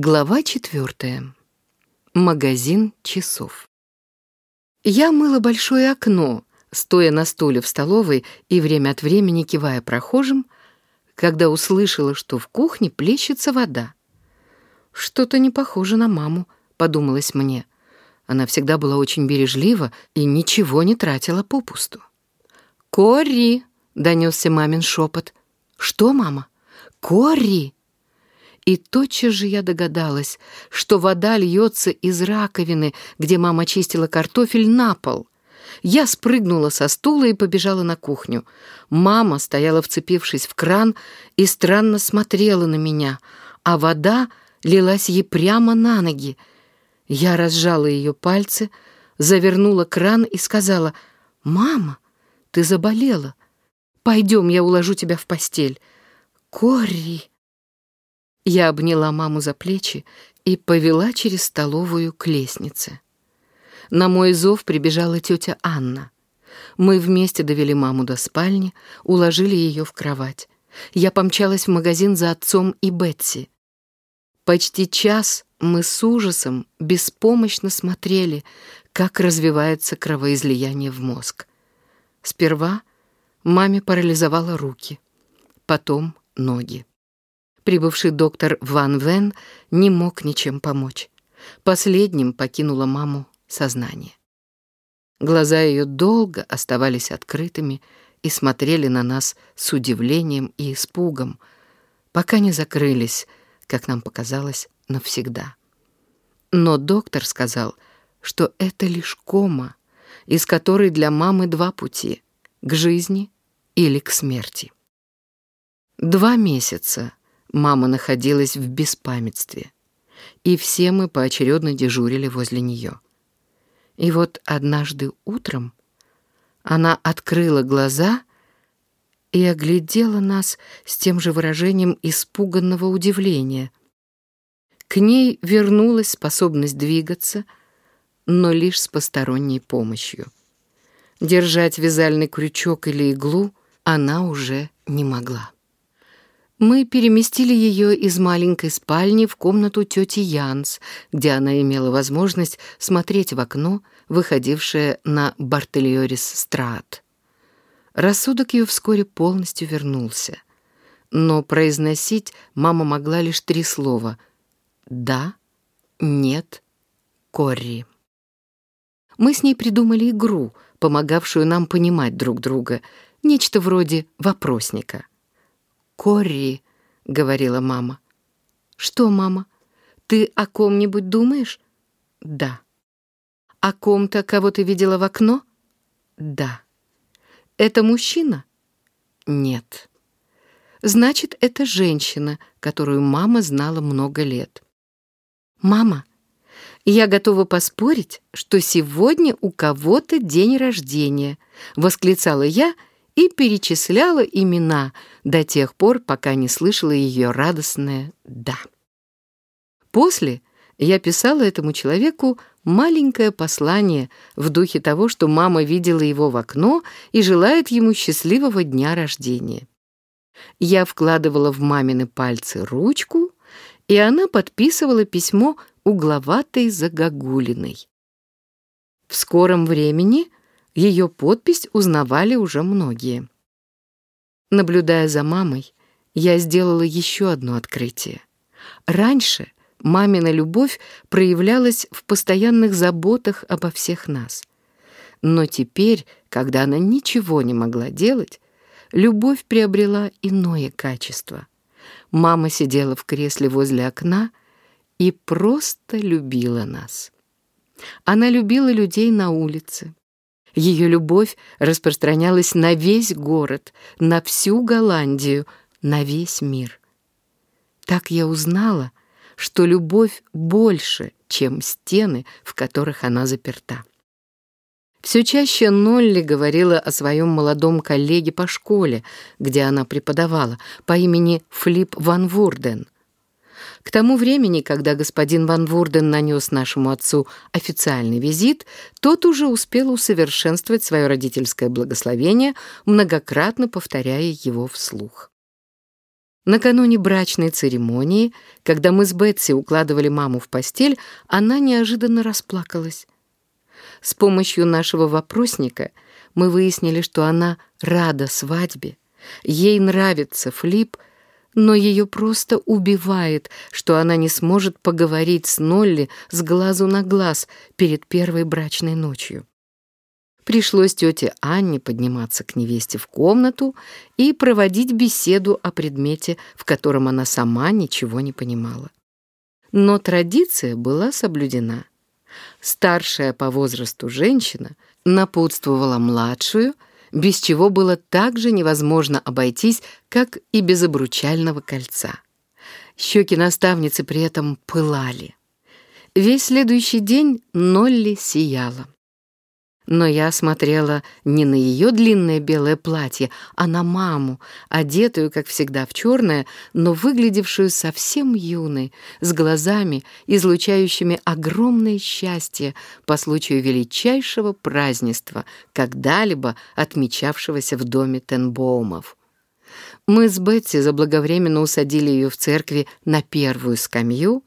Глава четвертая. Магазин часов. Я мыла большое окно, стоя на стуле в столовой и время от времени кивая прохожим, когда услышала, что в кухне плещется вода. «Что-то не похоже на маму», — подумалось мне. Она всегда была очень бережлива и ничего не тратила попусту. «Кори!» — донесся мамин шепот. «Что, мама? Кори!» И тотчас же я догадалась, что вода льется из раковины, где мама чистила картофель, на пол. Я спрыгнула со стула и побежала на кухню. Мама стояла, вцепившись в кран, и странно смотрела на меня, а вода лилась ей прямо на ноги. Я разжала ее пальцы, завернула кран и сказала, «Мама, ты заболела. Пойдем, я уложу тебя в постель». «Кори!» Я обняла маму за плечи и повела через столовую к лестнице. На мой зов прибежала тетя Анна. Мы вместе довели маму до спальни, уложили ее в кровать. Я помчалась в магазин за отцом и Бетси. Почти час мы с ужасом беспомощно смотрели, как развивается кровоизлияние в мозг. Сперва маме парализовало руки, потом ноги. Прибывший доктор Ван Вен не мог ничем помочь. Последним покинула маму сознание. Глаза ее долго оставались открытыми и смотрели на нас с удивлением и испугом, пока не закрылись, как нам показалось, навсегда. Но доктор сказал, что это лишь кома, из которой для мамы два пути — к жизни или к смерти. Два месяца Мама находилась в беспамятстве, и все мы поочередно дежурили возле нее. И вот однажды утром она открыла глаза и оглядела нас с тем же выражением испуганного удивления. К ней вернулась способность двигаться, но лишь с посторонней помощью. Держать вязальный крючок или иглу она уже не могла. Мы переместили ее из маленькой спальни в комнату тети Янс, где она имела возможность смотреть в окно, выходившее на Бартельорис-страт. Рассудок ее вскоре полностью вернулся. Но произносить мама могла лишь три слова «да», «нет», «корри». Мы с ней придумали игру, помогавшую нам понимать друг друга, нечто вроде вопросника — «Корри», — говорила мама. «Что, мама? Ты о ком-нибудь думаешь?» «Да». «О ком-то, кого ты видела в окно?» «Да». «Это мужчина?» «Нет». «Значит, это женщина, которую мама знала много лет». «Мама, я готова поспорить, что сегодня у кого-то день рождения», — восклицала я, — и перечисляла имена до тех пор, пока не слышала ее радостное «да». После я писала этому человеку маленькое послание в духе того, что мама видела его в окно и желает ему счастливого дня рождения. Я вкладывала в мамины пальцы ручку, и она подписывала письмо угловатой загогулиной. В скором времени ее подпись узнавали уже многие. Наблюдая за мамой, я сделала еще одно открытие. Раньше мамина любовь проявлялась в постоянных заботах обо всех нас. Но теперь, когда она ничего не могла делать, любовь приобрела иное качество. Мама сидела в кресле возле окна и просто любила нас. Она любила людей на улице, ее любовь распространялась на весь город, на всю Голландию, на весь мир. Так я узнала, что любовь больше, чем стены, в которых она заперта. Все чаще Нолли говорила о своем молодом коллеге по школе, где она преподавала, по имени Флип Ван Вурден — к тому времени, когда господин Ван Вурден нанес нашему отцу официальный визит, тот уже успел усовершенствовать свое родительское благословение, многократно повторяя его вслух. Накануне брачной церемонии, когда мы с Бетси укладывали маму в постель, она неожиданно расплакалась. С помощью нашего вопросника мы выяснили, что она рада свадьбе, ей нравится Флип, но ее просто убивает, что она не сможет поговорить с Нолли с глазу на глаз перед первой брачной ночью. Пришлось тете Анне подниматься к невесте в комнату и проводить беседу о предмете, в котором она сама ничего не понимала. Но традиция была соблюдена. Старшая по возрасту женщина напутствовала младшую, без чего было так же невозможно обойтись, как и без обручального кольца. Щеки наставницы при этом пылали. Весь следующий день Нолли сияла но я смотрела не на ее длинное белое платье, а на маму, одетую, как всегда, в черное, но выглядевшую совсем юной, с глазами, излучающими огромное счастье по случаю величайшего празднества, когда-либо отмечавшегося в доме Тенбоумов. Мы с Бетти заблаговременно усадили ее в церкви на первую скамью,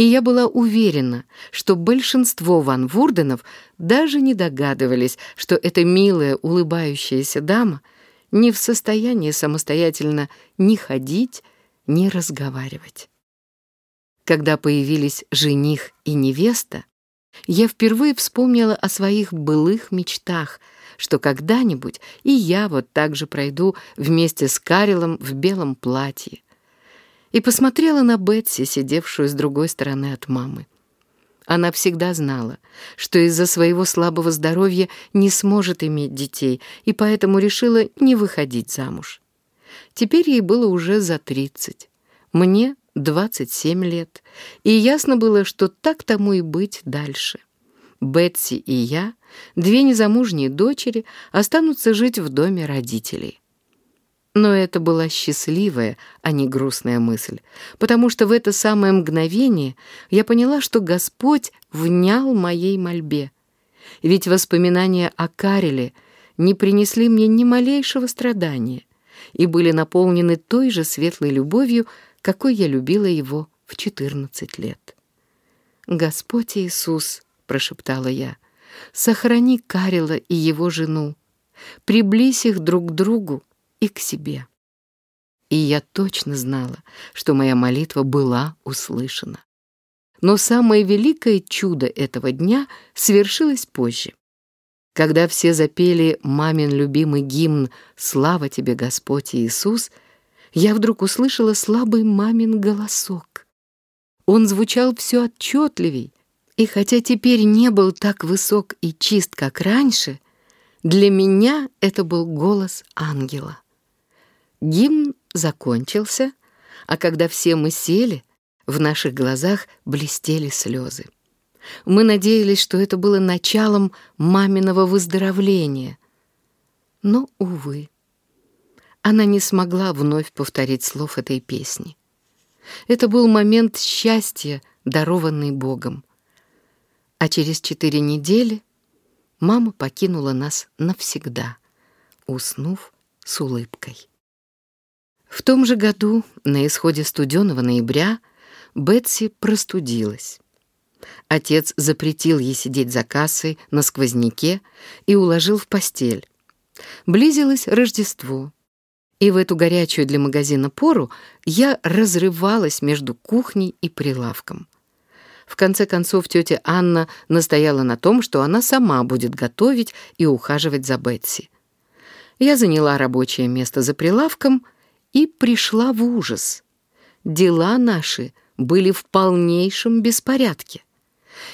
и я была уверена, что большинство Ван Вурденов даже не догадывались, что эта милая улыбающаяся дама не в состоянии самостоятельно ни ходить, ни разговаривать. Когда появились жених и невеста, я впервые вспомнила о своих былых мечтах — что когда-нибудь и я вот так же пройду вместе с Карелом в белом платье. И посмотрела на Бетси, сидевшую с другой стороны от мамы. Она всегда знала, что из-за своего слабого здоровья не сможет иметь детей, и поэтому решила не выходить замуж. Теперь ей было уже за тридцать. Мне двадцать семь лет, и ясно было, что так тому и быть дальше. Бетси и я, две незамужние дочери, останутся жить в доме родителей. Но это была счастливая, а не грустная мысль, потому что в это самое мгновение я поняла, что Господь внял моей мольбе. Ведь воспоминания о Кареле не принесли мне ни малейшего страдания и были наполнены той же светлой любовью, какой я любила его в 14 лет. Господь Иисус — прошептала я. «Сохрани Карила и его жену. Приблизь их друг к другу и к себе». И я точно знала, что моя молитва была услышана. Но самое великое чудо этого дня свершилось позже. Когда все запели мамин любимый гимн «Слава тебе, Господь Иисус», я вдруг услышала слабый мамин голосок. Он звучал все отчетливей, и хотя теперь не был так высок и чист, как раньше, для меня это был голос ангела. Гимн закончился, а когда все мы сели, в наших глазах блестели слезы. Мы надеялись, что это было началом маминого выздоровления. Но, увы, она не смогла вновь повторить слов этой песни. Это был момент счастья, дарованный Богом. А через четыре недели мама покинула нас навсегда, уснув с улыбкой. В том же году, на исходе студеного ноября, Бетси простудилась. Отец запретил ей сидеть за кассой на сквозняке и уложил в постель. Близилось Рождество, и в эту горячую для магазина пору я разрывалась между кухней и прилавком. В конце концов, тетя Анна настояла на том, что она сама будет готовить и ухаживать за Бетси. Я заняла рабочее место за прилавком и пришла в ужас. Дела наши были в полнейшем беспорядке.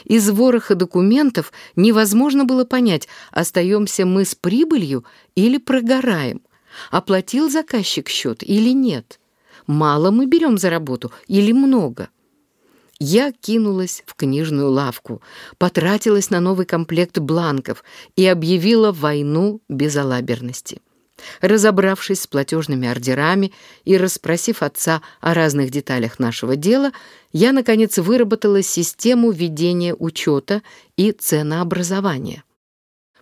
Из вороха документов невозможно было понять, остаемся мы с прибылью или прогораем, оплатил заказчик счет или нет, мало мы берем за работу или много. Я кинулась в книжную лавку, потратилась на новый комплект бланков и объявила войну безалаберности. Разобравшись с платежными ордерами и расспросив отца о разных деталях нашего дела, я, наконец, выработала систему ведения учета и ценообразования.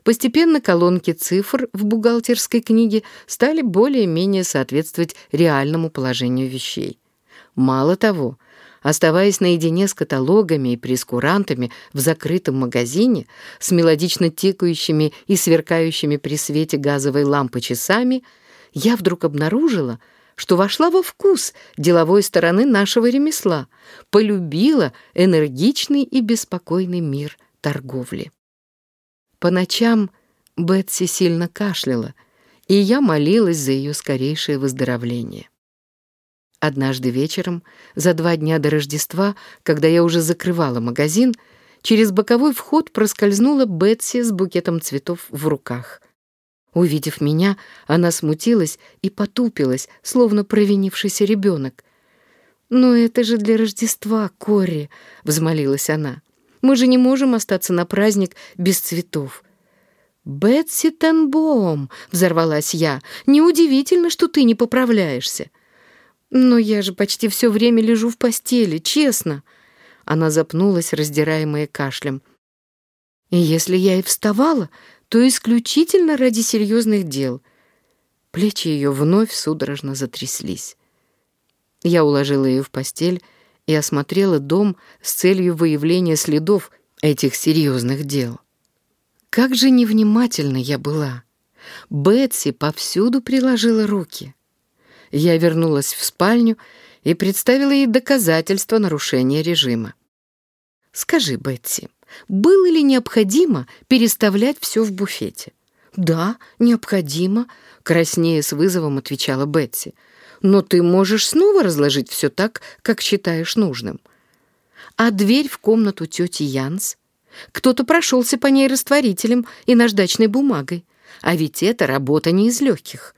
Постепенно колонки цифр в бухгалтерской книге стали более-менее соответствовать реальному положению вещей. Мало того, оставаясь наедине с каталогами и прескурантами в закрытом магазине, с мелодично тикающими и сверкающими при свете газовой лампы часами, я вдруг обнаружила, что вошла во вкус деловой стороны нашего ремесла, полюбила энергичный и беспокойный мир торговли. По ночам Бетси сильно кашляла, и я молилась за ее скорейшее выздоровление. Однажды вечером, за два дня до Рождества, когда я уже закрывала магазин, через боковой вход проскользнула Бетси с букетом цветов в руках. Увидев меня, она смутилась и потупилась, словно провинившийся ребенок. «Но это же для Рождества, Кори!» — взмолилась она. «Мы же не можем остаться на праздник без цветов». «Бетси Тенбом!» — взорвалась я. «Неудивительно, что ты не поправляешься». «Но я же почти все время лежу в постели, честно». Она запнулась, раздираемая кашлем. «И если я и вставала, то исключительно ради серьезных дел». Плечи ее вновь судорожно затряслись. Я уложила ее в постель и осмотрела дом с целью выявления следов этих серьезных дел. Как же невнимательна я была. Бетси повсюду приложила руки. Я вернулась в спальню и представила ей доказательства нарушения режима. «Скажи, Бетси, было ли необходимо переставлять все в буфете?» «Да, необходимо», — краснее с вызовом отвечала Бетси. «Но ты можешь снова разложить все так, как считаешь нужным». «А дверь в комнату тети Янс?» Кто-то прошелся по ней растворителем и наждачной бумагой. А ведь это работа не из легких.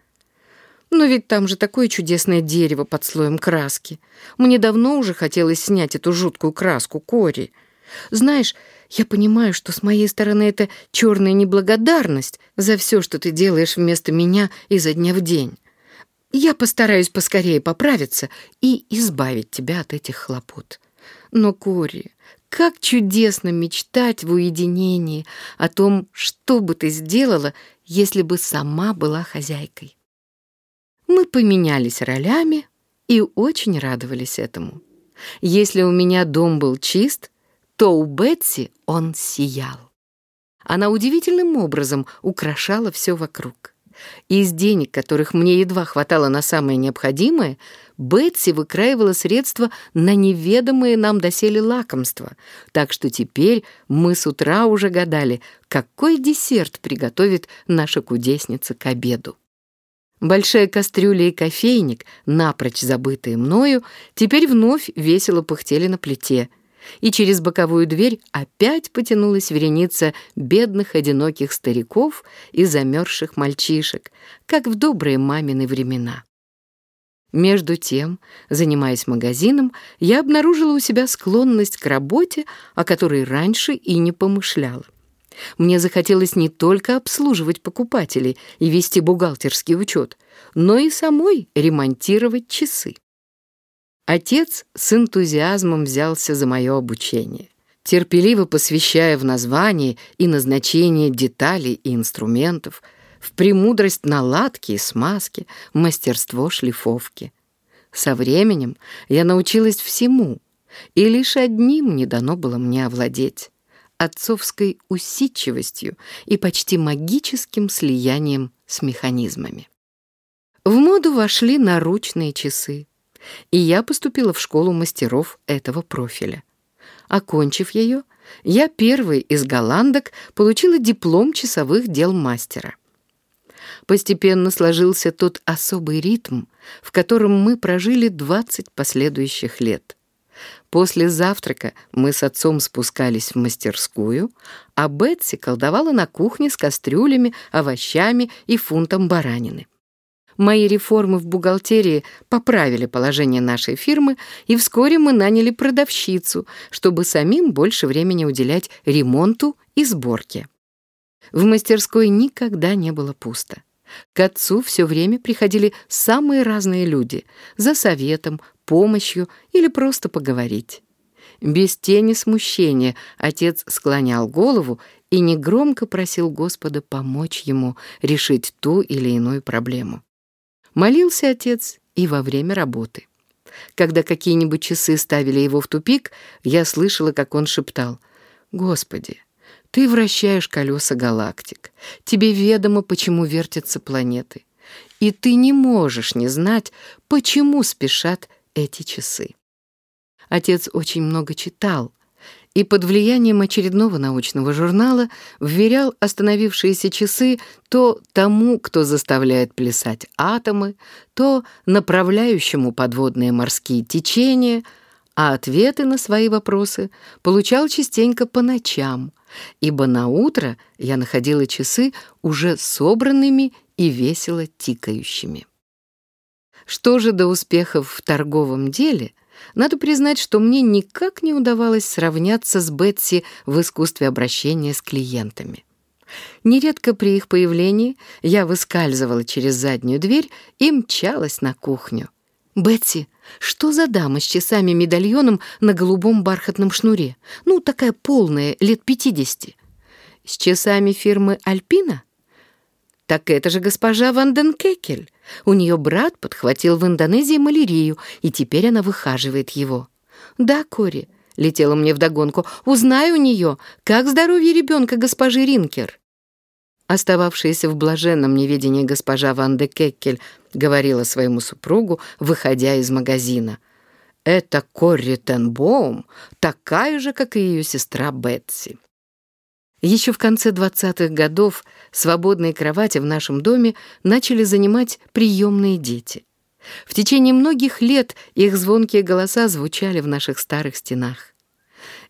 Но ведь там же такое чудесное дерево под слоем краски. Мне давно уже хотелось снять эту жуткую краску, Кори. Знаешь, я понимаю, что с моей стороны это черная неблагодарность за все, что ты делаешь вместо меня изо дня в день. Я постараюсь поскорее поправиться и избавить тебя от этих хлопот. Но, Кори, как чудесно мечтать в уединении о том, что бы ты сделала, если бы сама была хозяйкой. Мы поменялись ролями и очень радовались этому. Если у меня дом был чист, то у Бетси он сиял. Она удивительным образом украшала все вокруг. Из денег, которых мне едва хватало на самое необходимое, Бетси выкраивала средства на неведомые нам доселе лакомства, так что теперь мы с утра уже гадали, какой десерт приготовит наша кудесница к обеду. Большая кастрюля и кофейник, напрочь забытые мною, теперь вновь весело пыхтели на плите, и через боковую дверь опять потянулась вереница бедных одиноких стариков и замерзших мальчишек, как в добрые мамины времена. Между тем, занимаясь магазином, я обнаружила у себя склонность к работе, о которой раньше и не помышляла. Мне захотелось не только обслуживать покупателей и вести бухгалтерский учет, но и самой ремонтировать часы. Отец с энтузиазмом взялся за мое обучение, терпеливо посвящая в название и назначение деталей и инструментов, в премудрость наладки и смазки, мастерство шлифовки. Со временем я научилась всему, и лишь одним не дано было мне овладеть отцовской усидчивостью и почти магическим слиянием с механизмами. В моду вошли наручные часы, и я поступила в школу мастеров этого профиля. Окончив ее, я первой из голландок получила диплом часовых дел мастера. Постепенно сложился тот особый ритм, в котором мы прожили 20 последующих лет. После завтрака мы с отцом спускались в мастерскую, а Бетси колдовала на кухне с кастрюлями, овощами и фунтом баранины. Мои реформы в бухгалтерии поправили положение нашей фирмы, и вскоре мы наняли продавщицу, чтобы самим больше времени уделять ремонту и сборке. В мастерской никогда не было пусто. К отцу все время приходили самые разные люди за советом, помощью или просто поговорить. Без тени смущения отец склонял голову и негромко просил Господа помочь ему решить ту или иную проблему. Молился отец и во время работы. Когда какие-нибудь часы ставили его в тупик, я слышала, как он шептал «Господи, ты вращаешь колеса галактик, тебе ведомо, почему вертятся планеты, и ты не можешь не знать, почему спешат эти часы». Отец очень много читал, и под влиянием очередного научного журнала вверял остановившиеся часы то тому, кто заставляет плясать атомы, то направляющему подводные морские течения, а ответы на свои вопросы получал частенько по ночам, ибо на утро я находила часы уже собранными и весело тикающими. Что же до успехов в торговом деле — надо признать, что мне никак не удавалось сравняться с Бетси в искусстве обращения с клиентами. Нередко при их появлении я выскальзывала через заднюю дверь и мчалась на кухню. «Бетси, что за дама с часами-медальоном на голубом бархатном шнуре? Ну, такая полная, лет пятидесяти. С часами фирмы «Альпина»? Так это же госпожа Ванденкекель. У нее брат подхватил в Индонезии малярию, и теперь она выхаживает его. «Да, Кори», — летела мне вдогонку, — «узнай у нее, как здоровье ребенка госпожи Ринкер». Остававшаяся в блаженном неведении госпожа Ван де говорила своему супругу, выходя из магазина. «Это Корри Тенбоум, такая же, как и ее сестра Бетси». Еще в конце 20-х годов свободные кровати в нашем доме начали занимать приемные дети. В течение многих лет их звонкие голоса звучали в наших старых стенах.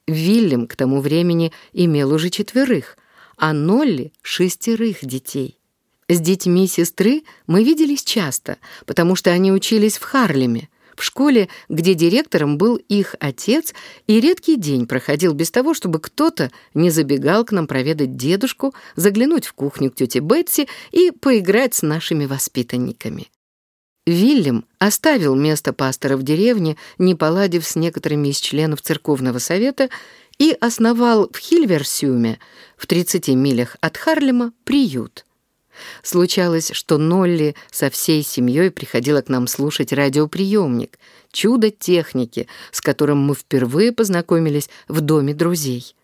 Вильям к тому времени имел уже четверых, а Нолли — шестерых детей. С детьми сестры мы виделись часто, потому что они учились в Харлеме, в школе, где директором был их отец, и редкий день проходил без того, чтобы кто-то не забегал к нам проведать дедушку, заглянуть в кухню к тете Бетси и поиграть с нашими воспитанниками. Вильям оставил место пастора в деревне, не поладив с некоторыми из членов церковного совета, и основал в Хильверсюме, в 30 милях от Харлема, приют. Случалось, что Нолли со всей семьей приходила к нам слушать радиоприемник, чудо техники, с которым мы впервые познакомились в доме друзей.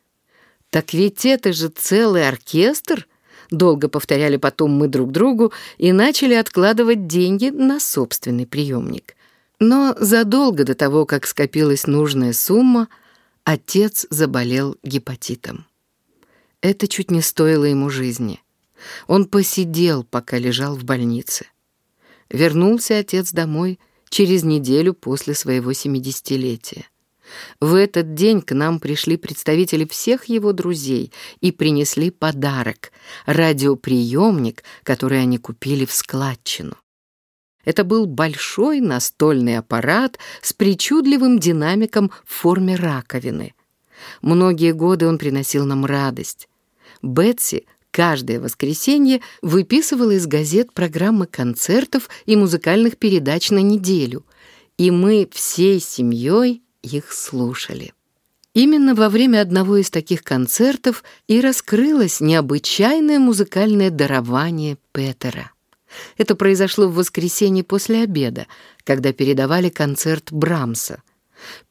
«Так ведь это же целый оркестр!» Долго повторяли потом мы друг другу и начали откладывать деньги на собственный приемник. Но задолго до того, как скопилась нужная сумма, отец заболел гепатитом. Это чуть не стоило ему жизни. Он посидел, пока лежал в больнице. Вернулся отец домой через неделю после своего семидесятилетия. В этот день к нам пришли представители всех его друзей и принесли подарок — радиоприемник, который они купили в складчину. Это был большой настольный аппарат с причудливым динамиком в форме раковины. Многие годы он приносил нам радость. Бетси каждое воскресенье выписывала из газет программы концертов и музыкальных передач на неделю, и мы всей семьей их слушали. Именно во время одного из таких концертов и раскрылось необычайное музыкальное дарование Петера. Это произошло в воскресенье после обеда, когда передавали концерт Брамса.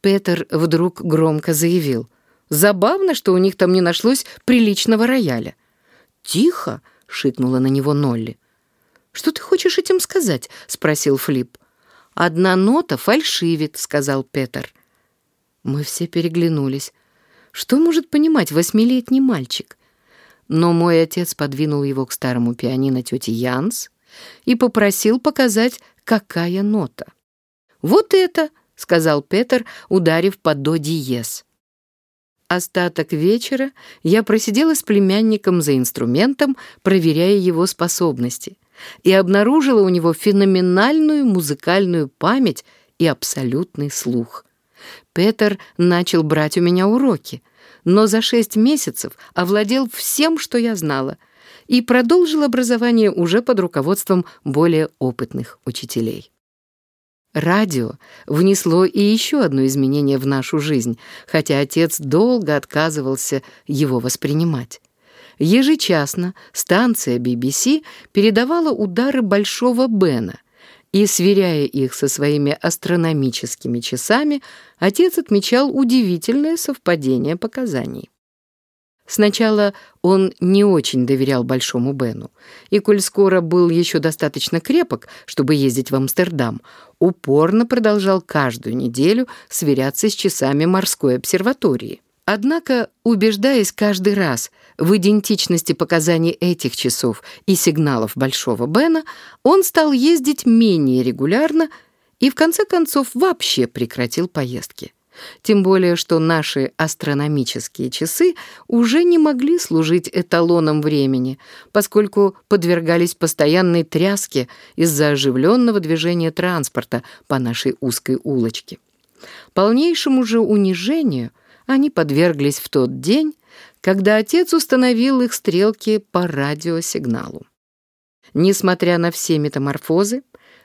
Петер вдруг громко заявил, «Забавно, что у них там не нашлось приличного рояля. «Тихо!» — шикнула на него Нолли. «Что ты хочешь этим сказать?» — спросил Флип. «Одна нота фальшивит», — сказал Петер. Мы все переглянулись. Что может понимать восьмилетний мальчик? Но мой отец подвинул его к старому пианино тети Янс и попросил показать, какая нота. «Вот это!» — сказал Петер, ударив по до диез. Остаток вечера я просидела с племянником за инструментом, проверяя его способности, и обнаружила у него феноменальную музыкальную память и абсолютный слух. Петер начал брать у меня уроки, но за шесть месяцев овладел всем, что я знала, и продолжил образование уже под руководством более опытных учителей. Радио внесло и еще одно изменение в нашу жизнь, хотя отец долго отказывался его воспринимать. Ежечасно станция BBC передавала удары Большого Бена, и, сверяя их со своими астрономическими часами, отец отмечал удивительное совпадение показаний. Сначала он не очень доверял Большому Бену, и, коль скоро был еще достаточно крепок, чтобы ездить в Амстердам, упорно продолжал каждую неделю сверяться с часами морской обсерватории. Однако, убеждаясь каждый раз в идентичности показаний этих часов и сигналов Большого Бена, он стал ездить менее регулярно и, в конце концов, вообще прекратил поездки. Тем более, что наши астрономические часы уже не могли служить эталоном времени, поскольку подвергались постоянной тряске из-за оживленного движения транспорта по нашей узкой улочке. Полнейшему же унижению они подверглись в тот день, когда отец установил их стрелки по радиосигналу. Несмотря на все метаморфозы,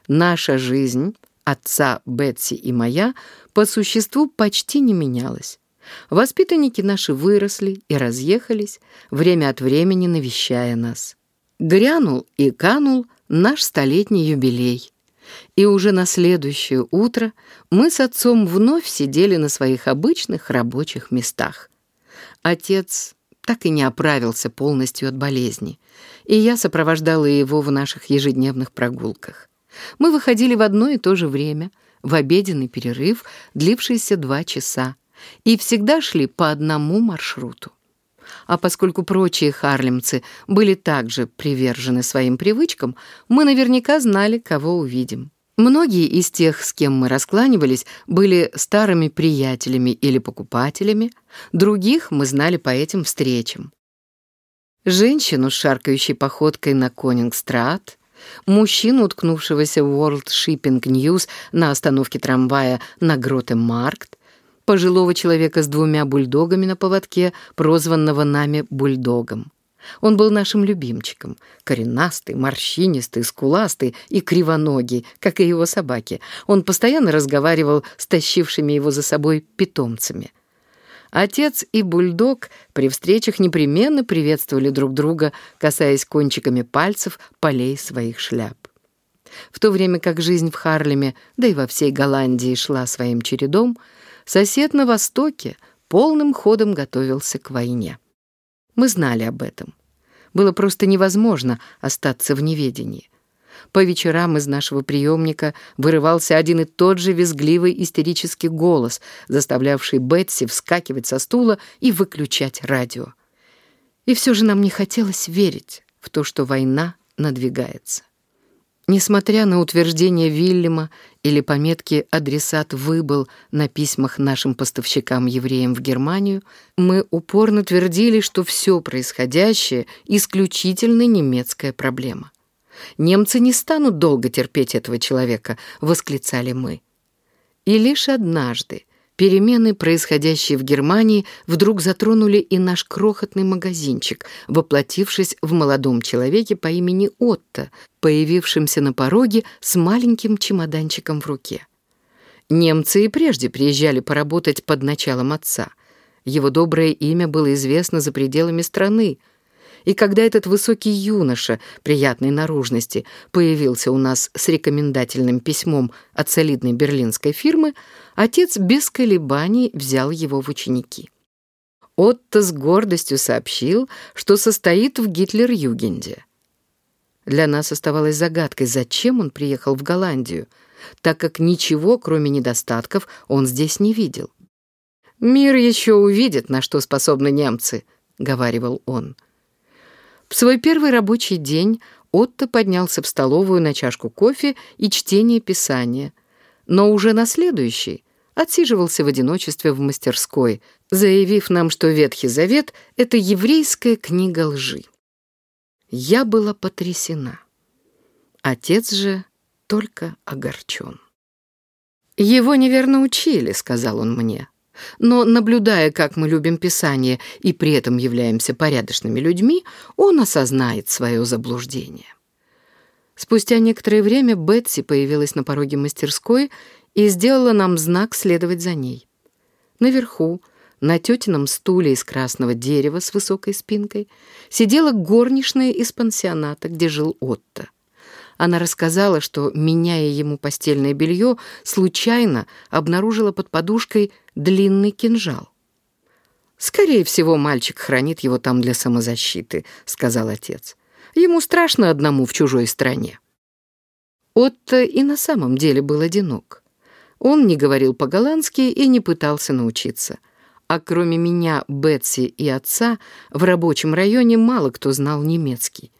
наша жизнь отца Бетси и моя по существу почти не менялась. Воспитанники наши выросли и разъехались, время от времени навещая нас. Грянул и канул наш столетний юбилей. И уже на следующее утро мы с отцом вновь сидели на своих обычных рабочих местах. Отец так и не оправился полностью от болезни, и я сопровождала его в наших ежедневных прогулках. Мы выходили в одно и то же время, в обеденный перерыв, длившийся два часа, и всегда шли по одному маршруту. А поскольку прочие харлемцы были также привержены своим привычкам, мы наверняка знали, кого увидим. Многие из тех, с кем мы раскланивались, были старыми приятелями или покупателями, других мы знали по этим встречам. Женщину с шаркающей походкой на Конингстрат, мужчину, уткнувшегося в World Shipping News на остановке трамвая на Гроте-Маркт, пожилого человека с двумя бульдогами на поводке, прозванного нами бульдогом. Он был нашим любимчиком, коренастый, морщинистый, скуластый и кривоногий, как и его собаки. Он постоянно разговаривал с тащившими его за собой питомцами. Отец и бульдог при встречах непременно приветствовали друг друга, касаясь кончиками пальцев полей своих шляп. В то время как жизнь в Харлеме, да и во всей Голландии шла своим чередом, сосед на востоке полным ходом готовился к войне. Мы знали об этом. Было просто невозможно остаться в неведении. По вечерам из нашего приемника вырывался один и тот же визгливый истерический голос, заставлявший Бетси вскакивать со стула и выключать радио. И все же нам не хотелось верить в то, что война надвигается. Несмотря на утверждение Вильяма или пометки «адресат выбыл» на письмах нашим поставщикам-евреям в Германию, мы упорно твердили, что все происходящее — исключительно немецкая проблема. Немцы не станут долго терпеть этого человека, восклицали мы. И лишь однажды перемены, происходящие в Германии, вдруг затронули и наш крохотный магазинчик, воплотившись в молодом человеке по имени Отто, появившемся на пороге с маленьким чемоданчиком в руке. Немцы и прежде приезжали поработать под началом отца. Его доброе имя было известно за пределами страны — и когда этот высокий юноша приятной наружности появился у нас с рекомендательным письмом от солидной берлинской фирмы, отец без колебаний взял его в ученики. Отто с гордостью сообщил, что состоит в Гитлер-Югенде. Для нас оставалось загадкой, зачем он приехал в Голландию, так как ничего, кроме недостатков, он здесь не видел. «Мир еще увидит, на что способны немцы», — говаривал он. В свой первый рабочий день Отто поднялся в столовую на чашку кофе и чтение Писания, но уже на следующий отсиживался в одиночестве в мастерской, заявив нам, что Ветхий Завет — это еврейская книга лжи. Я была потрясена. Отец же только огорчен. «Его неверно учили», — сказал он мне. Но, наблюдая, как мы любим Писание и при этом являемся порядочными людьми, он осознает свое заблуждение. Спустя некоторое время Бетси появилась на пороге мастерской и сделала нам знак следовать за ней. Наверху, на тетином стуле из красного дерева с высокой спинкой, сидела горничная из пансионата, где жил Отто. Она рассказала, что, меняя ему постельное белье, случайно обнаружила под подушкой длинный кинжал. «Скорее всего, мальчик хранит его там для самозащиты», — сказал отец. «Ему страшно одному в чужой стране». Отто и на самом деле был одинок. Он не говорил по-голландски и не пытался научиться. А кроме меня, Бетси и отца, в рабочем районе мало кто знал немецкий.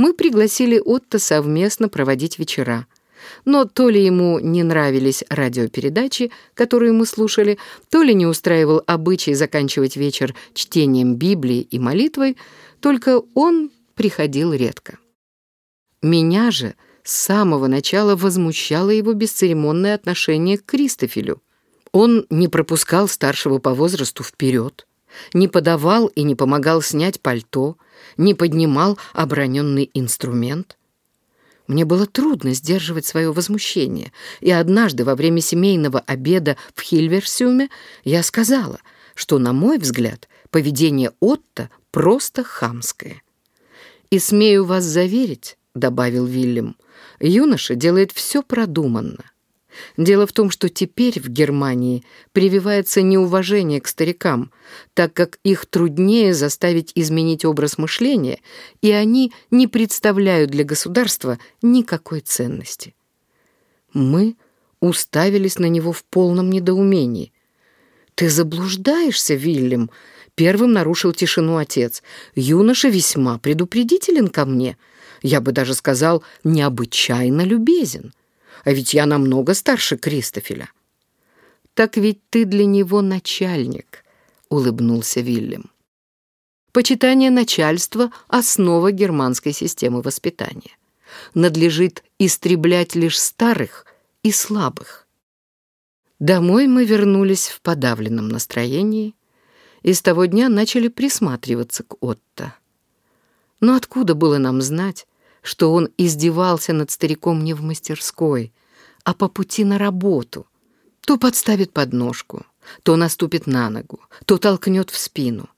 Мы пригласили Отто совместно проводить вечера. Но то ли ему не нравились радиопередачи, которые мы слушали, то ли не устраивал обычай заканчивать вечер чтением Библии и молитвой, только он приходил редко. Меня же — с самого начала возмущало его бесцеремонное отношение к Кристофелю. Он не пропускал старшего по возрасту вперед, не подавал и не помогал снять пальто, не поднимал оброненный инструмент. Мне было трудно сдерживать свое возмущение, и однажды во время семейного обеда в Хильверсюме я сказала, что, на мой взгляд, поведение Отто просто хамское. «И смею вас заверить», — добавил Вильям, — Юноша делает все продуманно. Дело в том, что теперь в Германии прививается неуважение к старикам, так как их труднее заставить изменить образ мышления, и они не представляют для государства никакой ценности. Мы уставились на него в полном недоумении. «Ты заблуждаешься, Вильям!» Первым нарушил тишину отец. «Юноша весьма предупредителен ко мне. Я бы даже сказал, необычайно любезен. А ведь я намного старше Кристофеля». «Так ведь ты для него начальник», — улыбнулся Вильям. Почитание начальства — основа германской системы воспитания. Надлежит истреблять лишь старых и слабых. Домой мы вернулись в подавленном настроении и с того дня начали присматриваться к Отто. Но откуда было нам знать, что он издевался над стариком не в мастерской, а по пути на работу? То подставит подножку, то наступит на ногу, то толкнет в спину.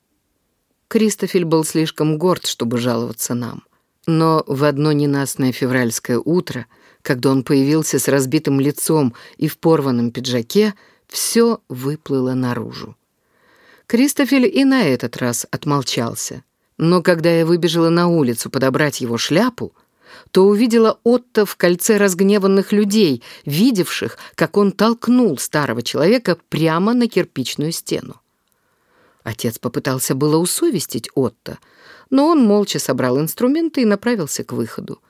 Кристофель был слишком горд, чтобы жаловаться нам. Но в одно ненастное февральское утро, когда он появился с разбитым лицом и в порванном пиджаке, все выплыло наружу. Кристофель и на этот раз отмолчался. Но когда я выбежала на улицу подобрать его шляпу, то увидела Отто в кольце разгневанных людей, видевших, как он толкнул старого человека прямо на кирпичную стену. Отец попытался было усовестить Отто, но он молча собрал инструменты и направился к выходу.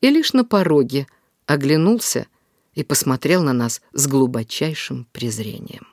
И лишь на пороге оглянулся и посмотрел на нас с глубочайшим презрением.